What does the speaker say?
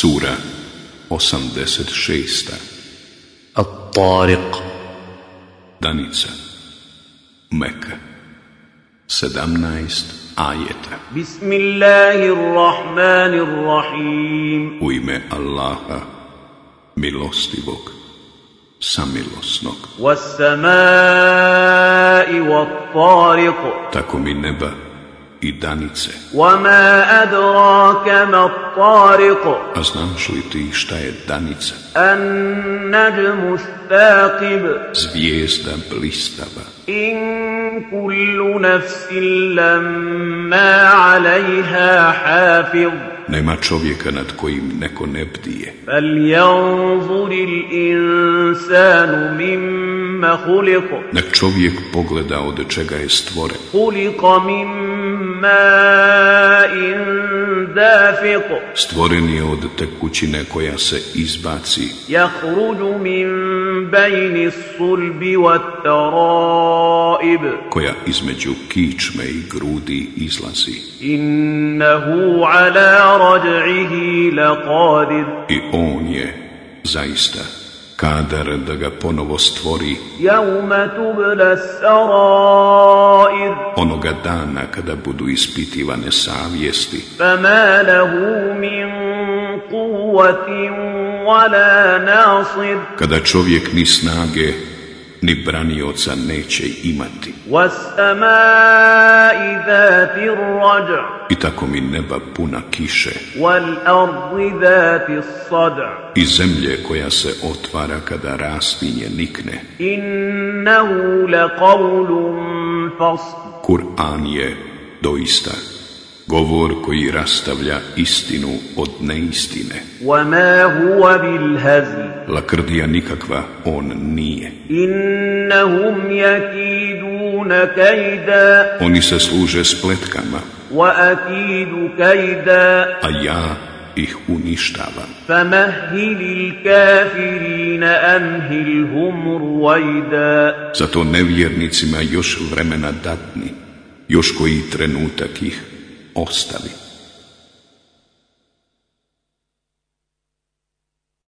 Sura 86. At-Tariq. Danica. Meka 17 ajeta. Bismillahirrahmanirrahim. U ime Allaha milostivog samilosnog. Was-samai wat-tariq Tako mi neba i danice. A znaš li ti šta je danica? Zvijezda blistava. Nema čovjeka nad kojim neko ne bdije. Nek čovjek pogleda od čega je stvoren. Stvoren je od tekućine koja se izbaci. yakhruju min bayni sulbi wat-taraib Koja između kičme i grudi izlazi. I on je zaista kadar da ga ponovo stvori. Onoga dana kada budu ispitivane savjesti. Kada čovjek ni snage ni branioca neće imati i tako mi neba puna kiše i zemlje koja se otvara kada rastinje nikne. Kur'an je doista govor koji rastavlja istinu od neistine. Lakrdija nikakva on nije. Oni se služe spletkama, وأكيد كيدا a ja ih uništavam فمهل الكافرين أمهلهم رويدا zato nevjernicima još vremena datni još koji trenutak ih ostavi